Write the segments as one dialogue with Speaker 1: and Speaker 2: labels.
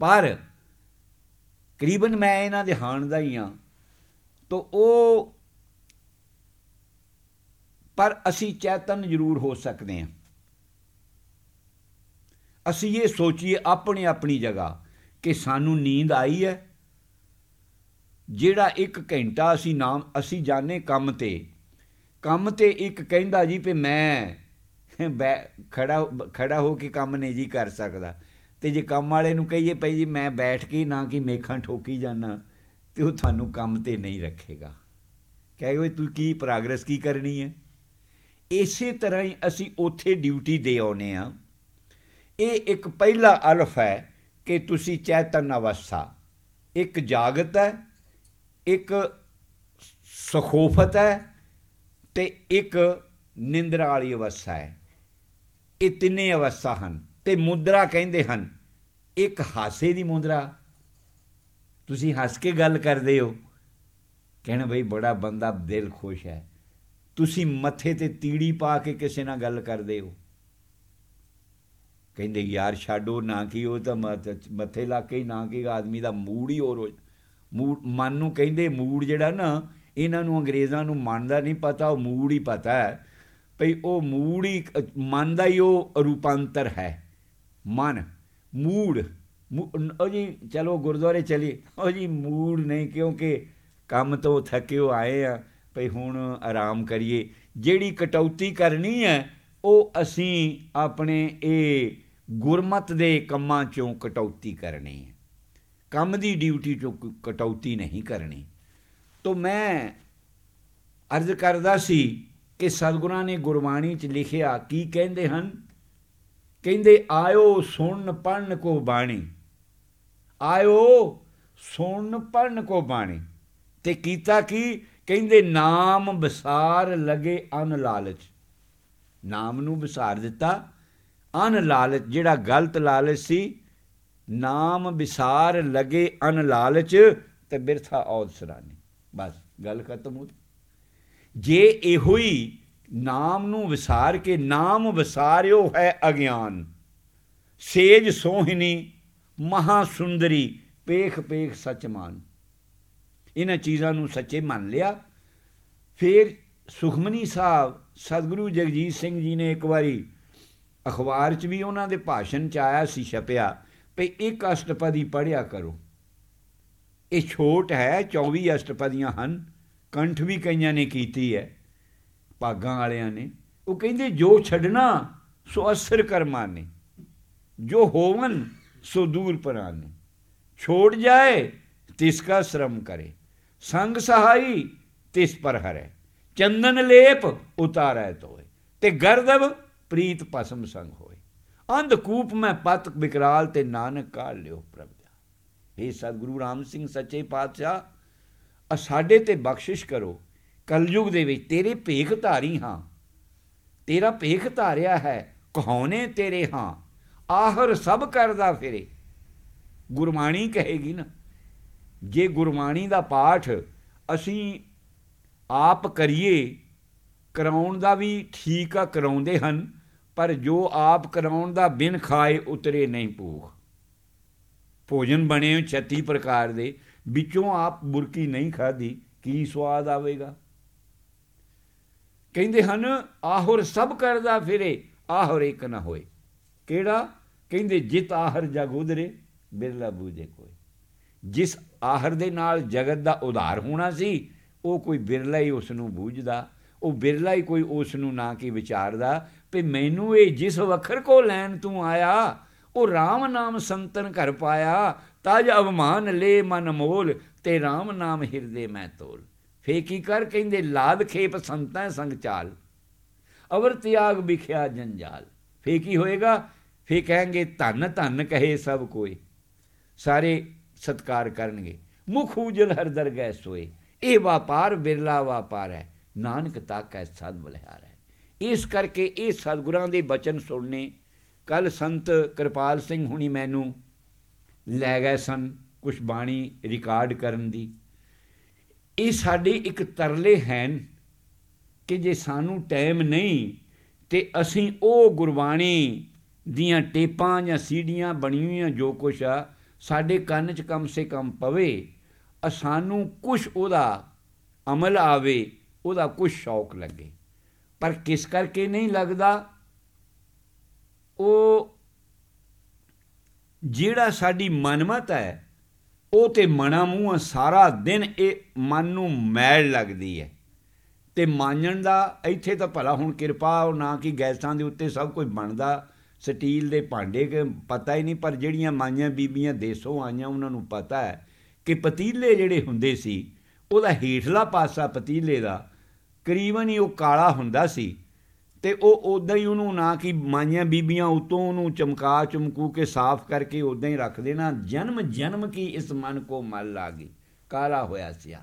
Speaker 1: ਪਰ ਕਰੀਬਨ ਮੈਂ ਇਹਨਾਂ ਦੇ ਹਾਣ ਦਾ ਹੀ ਆ ਤਾਂ ਉਹ ਪਰ ਅਸੀਂ ਚੇਤਨ ਜ਼ਰੂਰ ਹੋ ਸਕਦੇ ਹਾਂ। ਅਸੀਂ ਇਹ ਸੋਚੀਏ ਆਪਣੀ ਆਪਣੀ ਜਗ੍ਹਾ ਕਿ ਸਾਨੂੰ ਨੀਂਦ ਆਈ ਹੈ। ਜਿਹੜਾ ਇੱਕ ਘੰਟਾ ਅਸੀਂ ਨਾਮ ਅਸੀਂ ਜਾਣੇ ਕੰਮ ਤੇ ਕੰਮ ਤੇ ਇੱਕ ਕਹਿੰਦਾ ਜੀ ਵੀ ਮੈਂ ਖੜਾ ਖੜਾ ਹੋ ਕੇ ਕੰਮ ਨਹੀਂ ਜੀ ਕਰ ਸਕਦਾ। ਤੇ ਜੇ ਕੰਮ ਵਾਲੇ ਨੂੰ ਕਹੀਏ, ਭਈ ਜੀ, ਮੈਂ ਬੈਠ ਕੇ ਨਾ ਕਿ ਮੇਖਾਂ ਠੋਕੀ ਜਾਣਾ ਤੇ ਉਹ ਤੁਹਾਨੂੰ ਕੰਮ ਤੇ ਨਹੀਂ ਰੱਖੇਗਾ। ਕਹੇਗਾ ਤੂੰ ਕੀ ਪ੍ਰੋਗਰੈਸ ਕੀ ਕਰਨੀ ਹੈ ਇਸੇ ਤਰ੍ਹਾਂ ਹੀ ਅਸੀਂ ਉੱਥੇ ਡਿਊਟੀ ਦੇ ਆਉਨੇ ਆ। ਇਹ ਇੱਕ ਪਹਿਲਾ ਅਲਫ ਹੈ ਕਿ ਤੁਸੀਂ ਚੈਤਨ ਅਵਸਥਾ। ਇੱਕ ਜਾਗਤ ਹੈ, ਇੱਕ ਸਖੋਫਤ ਹੈ ਤੇ ਇੱਕ ਨਿੰਦਰਾ ਵਾਲੀ ਅਵਸਥਾ ਹੈ। ਇਹ ਤਿੰਨੇ ਅਵਸਥਾ ਹਨ। ਤੇ ਮੁਦਰਾ ਕਹਿੰਦੇ ਹਨ, ਇੱਕ ਹਾਸੇ ਦੀ ਮੁਦਰਾ। ਤੁਸੀਂ ਹੱਸ ਕੇ ਗੱਲ ਕਰਦੇ ਹੋ, ਕਹਿਣਾ ਬਈ ਬੜਾ ਬੰਦਾ ਦਿਲ ਖੁਸ਼ ਹੈ। ਤੁਸੀਂ ਮੱਥੇ ਤੇ ਤੀੜੀ ਪਾ ਕੇ ਕਿਸੇ ਨਾਲ ਗੱਲ ਕਰਦੇ ਹੋ। ਕਹਿੰਦੇ, ਯਾਰ ਛੱਡੋ ਨਾ ਕੀ, ਉਹ ਤਾਂ ਮੱਥੇ ਲਾ ਕੇ ਹੀ ਨਾ ਕੀ, ਆਦਮੀ ਦਾ ਮੂਡ ਹੀ ਹੋਰ ਹੋ ਮੂਡ, ਮਨ ਨੂੰ ਕਹਿੰਦੇ ਮੂਡ ਜਿਹੜਾ ਨਾ, ਇਹਨਾਂ ਨੂੰ ਅੰਗਰੇਜ਼ਾਂ ਨੂੰ ਮਨ ਦਾ ਨਹੀਂ ਪਤਾ, ਉਹ ਮੂਡ ਹੀ ਪਤਾ ਹੈ। ਭਈ ਉਹ ਮੂਡ ਹੀ, ਮਨ ਦਾ ਹੀ ਉਹ ਰੂਪਾਂਤਰ ਹੈ। ਮਨ ਮੂਡ ਉਹ ਜੀ, ਚਲੋ ਗੁਰਦੁਆਰੇ ਚਲੀ ਉਹ ਜੀ ਮੂਡ ਨਹੀਂ, ਕਿਉਂਕਿ ਕੰਮ ਤੋਂ ਥੱਕੇ ਹੋ ਆਏ ਆ, ਭਈ ਹੁਣ ਆਰਾਮ ਕਰੀਏ। ਜਿਹੜੀ ਕਟੌਤੀ ਕਰਨੀ ਹੈ, ਉਹ ਅਸੀਂ ਆਪਣੇ ਇਹ ਗੁਰਮਤ ਦੇ ਕੰਮਾਂ ਚੋਂ ਕਟੌਤੀ ਕਰਨੀ ਹੈ। ਕੰਮ ਦੀ ਡਿਊਟੀ ਚੋਂ ਕਟੌਤੀ ਨਹੀਂ ਕਰਨੀ। ਤੋਂ ਮੈਂ ਅਰਜ਼ ਕਰਦਾ ਸੀ ਕਿ ਸਤਿਗੁਰਾਂ ਨੇ ਗੁਰਬਾਣੀ 'ਚ ਲਿਖਿਆ ਕੀ ਕਹਿੰਦੇ ਹਨ? ਕਹਿੰਦੇ, ਆਇਓ ਸੁਣ ਪੜਨ ਕੋ ਬਾਣੀ। ਆਇਓ ਸੁਣ ਪੜਨ ਕੋ ਬਾਣੀ। ਤੇ ਕੀਤਾ ਕੀ? ਕਹਿੰਦੇ, ਨਾਮ ਵਿਸਾਰ ਲਗੇ ਅਨ ਲਾਲਚ। ਨਾਮ ਨੂੰ ਵਿਸਾਰ ਦਿੱਤਾ। ਅਨ ਲਾਲਚ, ਜਿਹੜਾ ਗਲਤ ਲਾਲਚ ਸੀ, ਨਾਮ ਵਿਸਾਰ ਲਗੇ ਅਨ ਲਾਲਚ ਤੇ ਬਿਰਥਾ ਔਦ ਸਰਾਨੀ। ਬਸ, ਗੱਲ ਖਤਮ ਹੋ ਜੇ ਇਹੋ ਹੀ ਨਾਮ ਨੂੰ ਵਿਸਾਰ ਕੇ, ਨਾਮ ਵਿਸਾਰਿਓ ਹੈ ਅਗਿਆਨ। ਸੇਜ ਸੋਹਿਨੀ ਮਹਾ ਸੁੰਦਰੀ, ਪੇਖ ਪੇਖ ਸਚਮਾਨ ਇਹਨਾਂ ਚੀਜ਼ਾਂ ਨੂੰ ਸੱਚੇ ਮੰਨ ਲਿਆ। ਫਿਰ ਸੁਖਮਨੀ ਸਾਹਿਬ, ਸਤਿਗੁਰੂ ਜਗਜੀਤ ਸਿੰਘ ਜੀ ਨੇ ਇੱਕ ਵਾਰੀ ਅਖਬਾਰ 'ਚ ਵੀ ਉਹਨਾਂ ਦੇ ਭਾਸ਼ਣ 'ਚ ਆਇਆ ਸੀ ਛਪਿਆ, ਭਈ ਇੱਕ ਅਸ਼ਟਪਦੀ ਪੜਿਆ ਕਰੋ। ਇਹ ਛੋਟ ਹੈ 24 ਅਸ਼ਟਪਦੀਆਂ ਹਨ, ਕੰਠ ਵੀ ਕਈਆਂ ਨੇ ਕੀਤੀ ਹੈ। ਭਾਗਾਂ ਵਾਲਿਆਂ ਨੇ, ਉਹ ਕਹਿੰਦੇ, ਜੋ ਛੱਡਣਾ, ਸੋ ਅਸਰ ਕਰਮਾਂ ਨੇ। ਜੋ ਹੋਵਨ, ਸੋ ਦੂਰ ਪਰਾਨੇ ਛੋੜ ਜਾਏ, ਤਿਸ ਕਾ ਸ਼ਰਮ ਕਰੇ। ਸੰਗ ਸਹਾਈ, ਤਿਸ ਪਰ ਹਰੇ। ਚੰਦਨ ਲੇਪ, ਉਤਾਰੈ ਤੋਏ ਤੇ ਗਰਦਵ, ਪ੍ਰੀਤ ਪਸਮ ਸੰਗ ਹੋਏ। ਅੰਧ ਕੂਪ ਮੈਂ ਪਤ ਬਿਕਰਾਲ ਤੇ ਨਾਨਕ ਕਾਲ ਲਿਓ ਪ੍ਰਭ ਦਾ। ਇਹ ਸਤਿਗੁਰੂ ਰਾਮ ਸਿੰਘ, ਸੱਚੇ ਪਾਤਸ਼ਾਹ ਆ ਸਾਡੇ ਤੇ ਬਖਸ਼ਿਸ਼ ਕਰੋ। ਕਲਯੁਗ ਦੇ ਵਿੱਚ ਤੇਰੇ ਭੇਖ ਧਾਰੀ ਹਾਂ। ਤੇਰਾ ਭੇਖ ਧਾਰਿਆ ਹੈ ਕਹੋਨੇ ਤੇਰੇ ਹਾਂ। ਆਹਰ ਸਭ ਕਰਦਾ ਫਿਰੇ। ਗੁਰਬਾਣੀ ਕਹੇਗੀ ਨਾ, ਜੇ ਗੁਰਬਾਣੀ ਦਾ ਪਾਠ ਅਸੀਂ ਆਪ ਕਰੀਏ, ਕਰਾਉਣ ਦਾ ਵੀ ਠੀਕ ਆ, ਕਰਾਉਂਦੇ ਹਨ, ਪਰ ਜੋ ਆਪ ਕਰਾਉਣ ਦਾ ਬਿਨ ਖਾਏ ਉਤਰੇ ਨਹੀਂ ਭੂਖ ਭੋਜਨ ਬਣੇ 36 ਪ੍ਰਕਾਰ ਦੇ, ਵਿੱਚੋਂ ਆਪ ਬੁਰਕੀ ਨਹੀਂ ਖਾਦੀ ਕੀ ਸਵਾਦ ਆਵੇਗਾ? ਕਹਿੰਦੇ ਹਨ, ਆਹਰ ਸਭ ਕਰਦਾ ਫਿਰੇ, ਆਹਰ ਇੱਕ ਨਾ ਹੋਏ। ਕਿਹੜਾ? ਕਹਿੰਦੇ, ਜਿਤ ਆਹਰ ਜਗ ਉਦਰੇ ਬਿਰਲਾ ਬੂਝੇ ਕੋਈ ਜਿਸ ਆਹਰ ਦੇ ਨਾਲ ਜਗਤ ਦਾ ਉਧਾਰ ਹੋਣਾ ਸੀ, ਉਹ ਕੋਈ ਬਿਰਲਾ ਹੀ ਉਸ ਨੂੰ ਬੂਝਦਾ। ਉਹ ਬਿਰਲਾ ਹੀ ਕੋਈ ਉਸ ਨੂੰ ਨਾ ਕੀ ਵਿਚਾਰਦਾ ਵੀ ਮੈਨੂੰ ਇਹ ਜਿਸ ਵਖਰ ਕੋ ਲੈਣ ਤੂੰ ਆਇਆ, ਉਹ RAM ਨਾਮ ਸੰਤਨ ਘਰ ਪਾਇਆ, ਤਜ ਅਵਮਾਨ ਲੈ ਮਨ ਮੋਲ, ਤੇ RAM ਨਾਮ ਹਿਰਦੇ ਮੈਂ ਤੋਲ। ਫੇਕੀ ਕਰ ਕਹਿੰਦੇ, ਲਾਦ ਖੇਪ ਸੰਤਾਂ ਸੰਗ ਚਾਲ, ਅਵਰ ਤਿਆਗ ਵਿਖਿਆ ਜੰਜਾਲ। ਫੇਕੀ ਹੋਏਗਾ? ਫੇ ਕਹਾਂਗੇ, ਧੰਨ ਧੰਨ ਕਹੇ ਸਭ ਕੋਈ ਸਾਰੇ ਸਤਕਾਰ ਕਰਨਗੇ। ਮੁਖ ਉਜਲ ਹਰ ਦਰਗਹਿ ਸੋਏ, ਇਹ ਵਪਾਰ ਬਿਰਲਾ ਵਪਾਰ ਹੈ, ਨਾਨਕ ਤਾਕੈ ਸਦ ਬਲਿਹਾਰ ਹੈ। ਇਸ ਕਰਕੇ ਇਹ ਸਤਗੁਰਾਂ ਦੇ ਬਚਨ ਸੁਣਨੇ ਕੱਲ ਸੰਤ ਕਿਰਪਾਲ ਸਿੰਘ ਹੁਣੀ ਮੈਨੂੰ ਲੈ ਗਏ ਸਨ ਕੁਝ ਬਾਣੀ ਰਿਕਾਰਡ ਕਰਨ ਦੀ। ਇਹ ਸਾਡੇ ਇੱਕ ਤਰਲੇ ਹਨ ਕਿ ਜੇ ਸਾਨੂੰ ਟਾਈਮ ਨਹੀਂ ਤੇ ਅਸੀਂ ਉਹ ਗੁਰਬਾਣੀ ਦੀਆਂ ਟੇਪਾਂ ਜਾਂ ਸੀੜੀਆਂ ਬਣੀਆਂ ਜੋ ਕੁਛ ਆ, ਸਾਡੇ ਕੰਨ 'ਚ ਕਮ ਸੇ ਕਮ ਪਵੇ, ਅ ਸਾਨੂੰ ਕੁਛ ਉਹਦਾ ਅਮਲ ਆਵੇ, ਉਹਦਾ ਕੁਛ ਸ਼ੌਕ ਲੱਗੇ। ਪਰ ਕਿਸ ਕਰਕੇ ਨਹੀਂ ਲੱਗਦਾ? ਉਹ ਜਿਹੜਾ ਸਾਡੀ ਮਨਮਤ ਹੈ ਉਹ ਤੇ ਮਣਾ ਮੂੰਹ ਸਾਰਾ ਦਿਨ ਇਹ ਮਨ ਨੂੰ ਮੈਲ ਲੱਗਦੀ ਹੈ। ਤੇ ਮਾਂਜਣ ਦਾ ਇੱਥੇ ਤਾਂ ਭਲਾ ਹੁਣ ਕਿਰਪਾ, ਉਹ ਨਾ ਕਿ ਗੈਸਾਂ ਦੇ ਉੱਤੇ ਸਭ ਕੁਝ ਬਣਦਾ। ਸਟੀਲ ਦੇ ਭਾਂਡੇ ਕਿ ਪਤਾ ਹੀ ਨਹੀਂ, ਪਰ ਜਿਹੜੀਆਂ ਮਾਈਆਂ ਬੀਬੀਆਂ ਦੇਸੋਂ ਆਈਆਂ, ਉਹਨਾਂ ਨੂੰ ਪਤਾ ਹੈ ਕਿ ਪਤੀਲੇ ਜਿਹੜੇ ਹੁੰਦੇ ਸੀ, ਉਹਦਾ ਹੇਠਲਾ ਪਾਸਾ ਪਤੀਲੇ ਦਾ, ਕਰੀਬਨ ਹੀ ਉਹ ਕਾਲਾ ਹੁੰਦਾ ਸੀ। ਤੇ ਉਹ ਉਦਾਂ ਹੀ ਉਹਨੂੰ ਨਾ ਕਿ ਮਾਈਆਂ ਬੀਬੀਆਂ ਉਤੋਂ ਉਹਨੂੰ ਚਮਕਾ ਚਮਕੂ ਕੇ ਸਾਫ਼ ਕਰਕੇ ਉਦਾਂ ਹੀ ਰੱਖ ਦੇਣਾ। ਜਨਮ ਜਨਮ ਕੀ ਇਸ ਮਨ ਕੋ ਮਲ ਲਾਗੀ, ਕਾਲਾ ਹੋਇਆ ਸਿਆ।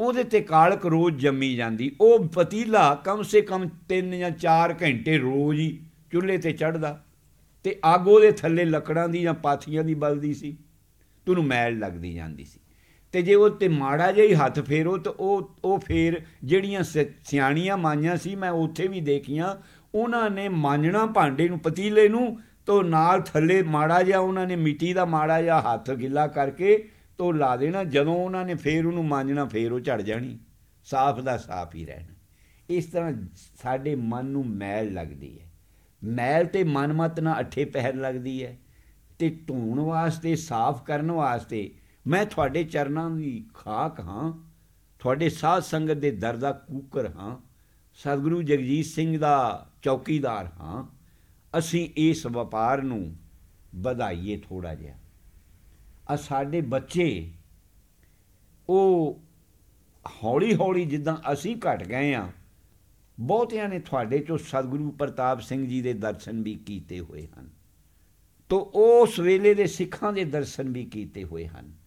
Speaker 1: ਉਹਦੇ ਤੇ ਕਾਲਕ ਰੋਜ਼ ਜੰਮੀ ਜਾਂਦੀ। ਉਹ ਪਤੀਲਾ ਕਮ ਸੇ ਕਮ 3 ਜਾਂ 4 ਘੰਟੇ ਰੋਜ਼ ਹੀ ਚੁੱਲ੍ਹੇ ਤੇ ਚੜਦਾ ਤੇ ਅੱਗ ਉਹਦੇ ਥੱਲੇ ਲੱਕੜਾਂ ਦੀ ਜਾਂ ਪਾਥੀਆਂ ਦੀ ਬਲਦੀ ਸੀ। ਤੁਹਾਨੂੰ ਮੈਲ ਲੱਗਦੀ ਜਾਂਦੀ ਸੀ। ਤੇ ਜੇ ਉਹ ਤੇ ਮਾੜਾ ਜਿਹਾ ਹੀ ਹੱਥ ਫੇਰੋ ਤਾਂ ਉਹ ਉਹ ਫੇਰ ਜਿਹੜੀਆਂ ਸ- ਸਿਆਣੀਆਂ ਮਾਈਆਂ ਸੀ, ਮੈਂ ਉੱਥੇ ਵੀ ਦੇਖੀਆਂ, ਉਹਨਾਂ ਨੇ ਮਾਂਜਣਾ ਭਾਂਡੇ ਨੂੰ, ਪਤੀਲੇ ਨੂੰ, ਤੋਂ ਨਾਲ ਥੱਲੇ ਮਾੜਾ ਜਿਹਾ ਉਹਨਾਂ ਨੇ ਮਿੱਟੀ ਦਾ ਮਾੜਾ ਜਿਹਾ ਹੱਥ ਗਿੱਲਾ ਕਰਕੇ ਤੋਂ ਲਾ ਦੇਣਾ, ਜਦੋਂ ਉਹਨਾਂ ਨੇ ਫੇਰ ਉਹਨੂੰ ਮਾਂਜਣਾ, ਫੇਰ ਉਹ ਝੜ ਜਾਣੀ। ਸਾਫ਼ ਦਾ ਸਾਫ਼ ਹੀ ਰਹਿਣਾ। ਇਸ ਤਰ੍ਹਾਂ ਸਾਡੇ ਮਨ ਨੂੰ ਮੈਲ ਲੱਗਦੀ ਹੈ। ਮੈਲ ਤੇ ਮਨਮਤ ਨਾਲ ਅੱਠੇ ਪਹਿਰ ਲੱਗਦੀ ਹੈ ਤੇ ਧੋਣ ਵਾਸਤੇ, ਸਾਫ਼ ਕਰਨ ਵਾਸਤੇ ਮੈਂ ਤੁਹਾਡੇ ਚਰਨਾਂ ਦੀ ਖਾਕ ਹਾਂ, ਤੁਹਾਡੇ ਸਾਧ ਸੰਗਤ ਦੇ ਦਰ ਦਾ ਕੂਕਰ ਹਾਂ, ਸਤਿਗੁਰੂ ਜਗਜੀਤ ਸਿੰਘ ਦਾ ਚੌਕੀਦਾਰ ਹਾਂ। ਅਸੀਂ ਇਸ ਵਪਾਰ ਨੂੰ ਵਧਾਈਏ ਥੋੜਾ ਜਿਹਾ। ਆ ਸਾਡੇ ਬੱਚੇ, ਉਹ ਹੌਲੀ ਹੌਲੀ ਜਿੱਦਾਂ ਅਸੀਂ ਘਟ ਗਏ ਆ ਬਹੁਤਿਆਂ ਨੇ ਤੁਹਾਡੇ ਚੋਂ ਸਤਿਗੁਰੂ ਪ੍ਰਤਾਪ ਸਿੰਘ ਜੀ ਦੇ ਦਰਸ਼ਨ ਵੀ ਕੀਤੇ ਹੋਏ ਹਨ। ਤੋ ਉਸ ਵੇਲੇ ਦੇ ਸਿੱਖਾਂ ਦੇ ਦਰਸ਼ਨ ਵੀ ਕੀਤੇ ਹੋਏ ਹਨ।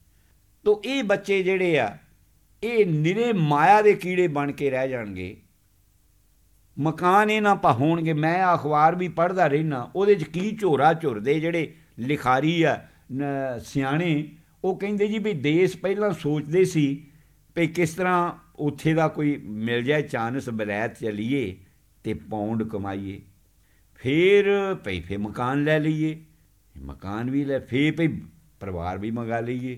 Speaker 1: ਤੋ ਇਹ ਬੱਚੇ ਜਿਹੜੇ ਆ, ਇਹ ਨਿਰੇ ਮਾਇਆ ਦੇ ਕੀੜੇ ਬਣ ਕੇ ਰਹਿ ਜਾਣਗੇ। ਮਕਾਨ ਇਹ ਨਾ ਪਾ ਹੋਣਗੇ, ਮੈਂ ਅਖਬਾਰ ਵੀ ਪੜ੍ਹਦਾ ਰਹਿਣਾ ਉਹਦੇ 'ਚ ਕੀ ਝੋਰਾ ਝੁਰਦੇ ਜਿਹੜੇ ਲਿਖਾਰੀ ਆ ਸਿਆਣੇ, ਉਹ ਕਹਿੰਦੇ ਜੀ ਵੀ ਦੇਸ਼ ਪਹਿਲਾਂ ਸੋਚਦੇ ਸੀ ਵੀ ਕਿਸ ਤਰ੍ਹਾਂ ਉੱਥੇ ਦਾ ਕੋਈ ਮਿਲ ਜਾਏ ਚਾਂਸ ਬਲੈਤ ਚਲੀਏ ਤੇ ਪਾਉਂਡ ਕਮਾਈਏ। ਫਿਰ ਭਈ ਫੇ ਮਕਾਨ ਲੈ ਲਈਏ, ਮਕਾਨ ਵੀ ਲੈ ਫੇ ਭਈ ਪਰਿਵਾਰ ਵੀ ਮੰਗਾ ਲਈਏ।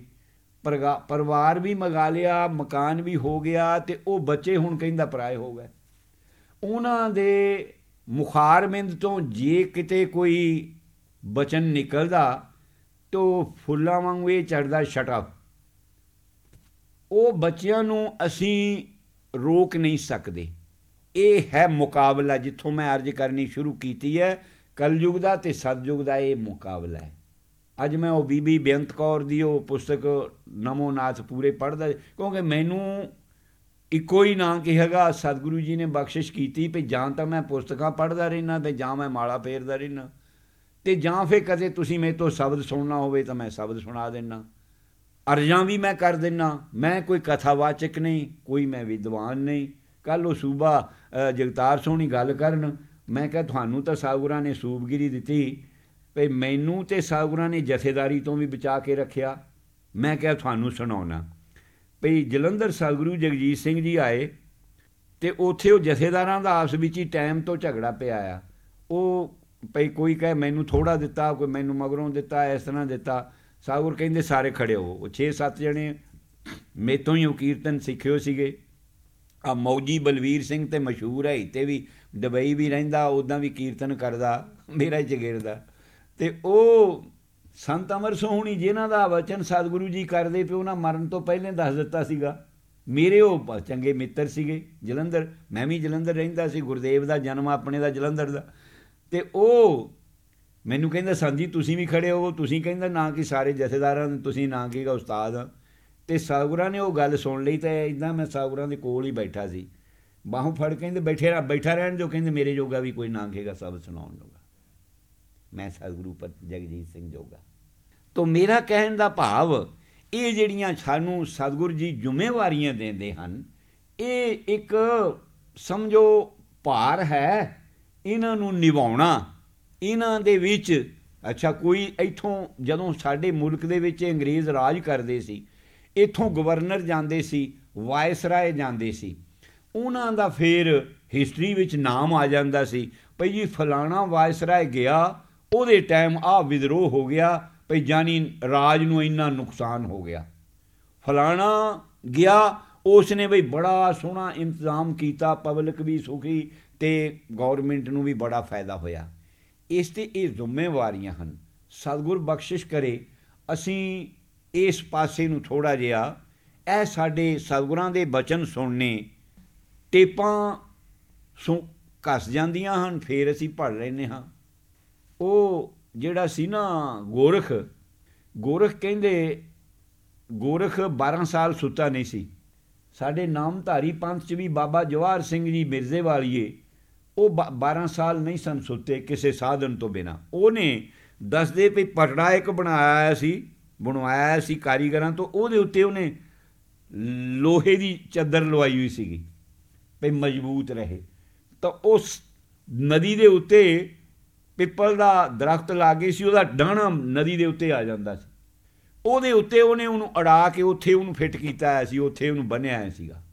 Speaker 1: ਪਰਿਵਾਰ ਵੀ ਮੰਗਾ ਲਿਆ, ਮਕਾਨ ਵੀ ਹੋ ਗਿਆ ਤੇ ਉਹ ਬੱਚੇ ਹੁਣ ਕਹਿੰਦਾ ਪਰਾਏ ਹੋ ਗਏ। ਉਹਨਾਂ ਦੇ ਮੁਖਾਰਮਿੰਦ ਤੋਂ ਜੇ ਕਿਤੇ ਕੋਈ ਬਚਨ ਨਿਕਲਦਾ ਤੋ ਫੁੱਲਾਂ ਵਾਂਗੂ ਇਹ ਚੜਦਾ ਛਟਾ। ਉਹ ਬੱਚਿਆਂ ਨੂੰ ਅਸੀਂ ਰੋਕ ਨਹੀਂ ਸਕਦੇ। ਇਹ ਹੈ ਮੁਕਾਬਲਾ ਜਿੱਥੋਂ ਮੈਂ ਅਰਜ਼ ਕਰਨੀ ਸ਼ੁਰੂ ਕੀਤੀ ਹੈ। ਕਲਯੁਗ ਦਾ ਤੇ ਸਤਯੁਗ ਦਾ ਇਹ ਮੁਕਾਬਲਾ ਹੈ। ਅੱਜ ਮੈਂ ਉਹ ਬੀਬੀ ਬੇਅੰਤ ਕੌਰ ਦੀ ਉਹ ਪੁਸਤਕ ਨਮੋ ਨਾਥ ਪੂਰੇ ਪੜ੍ਹਦਾ ਕਿਉਂਕਿ ਮੈਨੂੰ ਇੱਕੋ ਹੀ ਨਾਂ ਕਿਹਾਗਾ ਸਤਿਗੁਰੂ ਜੀ ਨੇ ਬਖਸ਼ਿਸ਼ ਕੀਤੀ ਵੀ ਜਾਂ ਤਾਂ ਮੈਂ ਪੁਸਤਕਾਂ ਪੜ੍ਹਦਾ ਰਹਿਣਾ ਤੇ ਜਾਂ ਮੈਂ ਮਾਲਾ ਫੇਰਦਾ ਰਹਿਣਾ ਤੇ ਜਾਂ ਫਿਰ ਕਦੇ ਤੁਸੀਂ ਮੇਰੇ ਤੋਂ ਸ਼ਬਦ ਸੁਣਨਾ ਹੋਵੇ ਤਾਂ ਮੈਂ ਸ਼ਬਦ ਸੁਣਾ ਦੇਣਾ ਅਰਜ਼ਾਂ ਵੀ ਮੈਂ ਕਰ ਦੇਣਾ ਮੈਂ ਕੋਈ ਕਥਾਵਾਚਕ ਨਹੀਂ, ਕੋਈ ਮੈਂ ਵਿਦਵਾਨ ਨਹੀਂ। ਕੱਲ ਉਹ ਸੂਬਾ ਜਗਤਾਰ ਸੋਹਣੀ ਗੱਲ ਕਰਨ। ਮੈਂ ਕਿਹਾ ਤੁਹਾਨੂੰ ਤਾਂ ਸਾਗੁਰਾਂ ਨੇ ਸੂਬਗਿਰੀ ਦਿੱਤੀ। ਭਈ ਮੈਨੂੰ ਤੇ ਸਾਗੁਰਾਂ ਨੇ ਜਥੇਦਾਰੀ ਤੋਂ ਵੀ ਬਚਾ ਕੇ ਰੱਖਿਆ। ਮੈਂ ਕਿਹਾ, ਤੁਹਾਨੂੰ ਸੁਣਾਉਣਾ ਭਈ ਜਲੰਧਰ ਸਾਗੁਰੂ ਜਗਜੀਤ ਸਿੰਘ ਜੀ ਆਏ ਤੇ ਉੱਥੇ ਉਹ ਜਥੇਦਾਰਾਂ ਦਾ ਆਪਸ ਵਿੱਚ ਹੀ ਟਾਈਮ ਤੋਂ ਝਗੜਾ ਪਿਆ ਆ। ਉਹ ਭਈ ਕੋਈ ਕਹੇ, ਮੈਨੂੰ ਥੋੜਾ ਦਿੱਤਾ, ਕੋਈ ਮੈਨੂੰ ਮਗਰੋਂ ਦਿੱਤਾ, ਇਸ ਤਰ੍ਹਾਂ ਦਿੱਤਾ। ਸਾਗੁਰ ਕਹਿੰਦੇ, ਸਾਰੇ ਖੜੇ ਹੋ। ਉਹ 6-7 ਜਣੇ ਮੇਤੋਂ ਹੀ ਉਹ ਕੀਰਤਨ ਸਿੱਖਿਓ ਸੀਗੇ। ਆ ਮੌਜੀ ਬਲਵੀਰ ਸਿੰਘ ਤੇ ਮਸ਼ਹੂਰ ਹੈ ਤੇ ਵੀ ਦੁਬਈ ਵੀ ਰਹਿੰਦਾ ਉਦਾਂ ਵੀ ਕੀਰਤਨ ਕਰਦਾ, ਮੇਰਾ ਹੀ ਚਗਿਰਦਾ ਤੇ ਉਹ ਸੰਤ ਅਮਰ ਸੋਹਣੀ ਜਿਨ੍ਹਾਂ ਦਾ ਵਚਨ ਸਤਿਗੁਰੂ ਜੀ ਕਰਦੇ ਪਏ, ਉਹਨਾਂ ਮਰਨ ਤੋਂ ਪਹਿਲੇ ਦੱਸ ਦਿੱਤਾ ਸੀਗਾ। ਮੇਰੇ ਉਹ ਚੰਗੇ ਮਿੱਤਰ ਸੀਗੇ, ਜਲੰਧਰ। ਮੈਂ ਵੀ ਜਲੰਧਰ ਰਹਿੰਦਾ ਸੀ, ਗੁਰਦੇਵ ਦਾ ਜਨਮ ਆਪਣੇ ਦਾ ਜਲੰਧਰ ਦਾ। ਤੇ ਉਹ ਮੈਨੂੰ ਕਹਿੰਦਾ ਸੰਜੀ ਤੁਸੀਂ ਵੀ ਖੜੇ ਹੋ ਤੁਸੀਂ ਕਹਿੰਦਾ, ਨਾ ਕਿ ਸਾਰੇ ਜਥੇਦਾਰਾਂ ਤੁਸੀਂ ਨਾ ਕੀਗਾ ਉਸਤਾਦ। ਆ। ਤੇ ਸਾਗੁਰਾਂ ਨੇ ਉਹ ਗੱਲ ਸੁਣ ਲਈ ਤੇ ਇਦਾਂ ਮੈਂ ਸਾਗੁਰਾਂ ਦੇ ਕੋਲ ਹੀ ਬੈਠਾ ਸੀ। ਬਾਹੋਂ ਫੜ ਕਹਿੰਦੇ, ਬੈਠੇ ਰਹਿ, ਬੈਠਾ ਰਹਿਣ ਜੋ ਕਹਿੰਦੇ, ਮੇਰੇ ਜੋਗਾ ਵੀ ਕੋਈ ਨਾ ਕਹੇਗਾ, ਸਭ ਸੁਣਾਉਣ ਜੋਗਾ। ਮੈਂ ਸਤਿਗੁਰੂ ਪਰ ਜਗਜੀਤ ਸਿੰਘ ਜੋਗਾ। ਤੋਂ ਮੇਰਾ ਕਹਿਣ ਦਾ ਭਾਵ, ਇਹ ਜਿਹੜੀਆਂ ਸਾਨੂੰ ਸਤਿਗੁਰੂ ਜੀ ਜ਼ਿੰਮੇਵਾਰੀਆਂ ਦਿੰਦੇ ਹਨ, ਇਹ ਇੱਕ ਸਮਝੋ ਭਾਰ ਹੈ ਇਹਨਾਂ ਨੂੰ ਨਿਭਾਉਣਾ। ਇਹਨਾਂ ਦੇ ਵਿੱਚ, ਅੱਛਾ ਕੋਈ ਇੱਥੋਂ ਜਦੋਂ ਸਾਡੇ ਮੁਲਕ ਦੇ ਵਿੱਚ ਅੰਗਰੇਜ਼ ਰਾਜ ਕਰਦੇ ਸੀ, ਇੱਥੋਂ ਗਵਰਨਰ ਜਾਂਦੇ ਸੀ, ਵਾਇਸਰਾਏ ਜਾਂਦੇ ਸੀ, ਉਹਨਾਂ ਦਾ ਫਿਰ ਹਿਸਟਰੀ ਵਿੱਚ ਨਾਮ ਆ ਜਾਂਦਾ ਸੀ, ਭਈ ਜੀ ਫਲਾਣਾ ਵਾਇਸਰਾਏ ਗਿਆ ਉਹਦੇ ਟਾਈਮ ਆ ਵਿਦਰੋਹ ਹੋ ਗਿਆ, ਭਈ ਜਾਨੀ ਰਾਜ ਨੂੰ ਇੰਨਾ ਨੁਕਸਾਨ ਹੋ ਗਿਆ। ਫਲਾਣਾ ਗਿਆ ਉਸ ਨੇ ਬਈ ਬੜਾ ਸੋਹਣਾ ਇੰਤਜ਼ਾਮ ਕੀਤਾ ਪਬਲਿਕ ਵੀ ਸੁਖੀ ਤੇ ਗਵਰਨਮੈਂਟ ਨੂੰ ਵੀ ਬੜਾ ਫਾਇਦਾ ਹੋਇਆ। ਇਸ ਤੇ ਇਹ ਜ਼ਿੰਮੇਵਾਰੀਆਂ ਹਨ। ਸਤਿਗੁਰ ਬਖਸ਼ਿਸ਼ ਕਰੇ, ਅਸੀਂ ਇਸ ਪਾਸੇ ਨੂੰ ਥੋੜਾ ਜਿਹਾ, ਇਹ ਸਾਡੇ ਸਤਿਗੁਰਾਂ ਦੇ ਬਚਨ ਸੁਣਨੇ ਟੇਪਾਂ ਸੋ, ਘਸ ਜਾਂਦੀਆਂ ਹਨ, ਫੇਰ ਅਸੀਂ ਪੜ ਲੈਨੇ ਹਾਂ। ਉਹ ਜਿਹੜਾ ਸੀ ਨਾ ਗੋਰਖ ਗੋਰਖ ਕਹਿੰਦੇ, ਗੋਰਖ 12 ਸਾਲ ਸੁੱਤਾ ਨਹੀਂ ਸੀ। ਸਾਡੇ ਨਾਮਧਾਰੀ ਪੰਥ ਚ ਵੀ ਬਾਬਾ ਜਵਾਹਰ ਸਿੰਘ ਜੀ ਮਿਰਜ਼ੇ ਵਾਲੀਏ ਉਹ ਬ- 12 ਸਾਲ ਨਹੀਂ ਸਨ ਸੁੱਤੇ ਕਿਸੇ ਸਾਧਨ ਤੋਂ ਬਿਨਾ। ਉਹਨੇ ਦੱਸਦੇ ਵੀ ਪਟੜਾ ਇੱਕ ਬਣਾਇਆ ਸੀ, ਬਣਵਾਇਆ ਸੀ ਕਾਰੀਗਰਾਂ ਤੋਂ, ਉਹਦੇ ਉੱਤੇ ਉਹਨੇ ਲੋਹੇ ਦੀ ਚਾਦਰ ਲਵਾਈ ਹੋਈ ਸੀਗੀ, ਵੀ ਮਜ਼ਬੂਤ ਰਹੇ। ਤਾਂ ਉਸ ਨਦੀ ਦੇ ਉੱਤੇ ਪਿੱਪਲ ਦਾ ਦਰਖਤ ਲਾਗੇ ਸੀ, ਉਹਦਾ ਡਾਣਾ ਨਦੀ ਦੇ ਉੱਤੇ ਆ ਜਾਂਦਾ ਸੀ। ਉਹਦੇ ਉੱਤੇ ਉਹਨੇ ਉਹਨੂੰ ਅੜਾ ਕੇ ਉੱਥੇ ਉਹਨੂੰ ਫਿੱਟ ਕੀਤਾ ਹੋਇਆ ਸੀ, ਉੱਥੇ ਉਹਨੂੰ ਬੰਨਿਆ ਹੋਇਆ ਸੀਗਾ।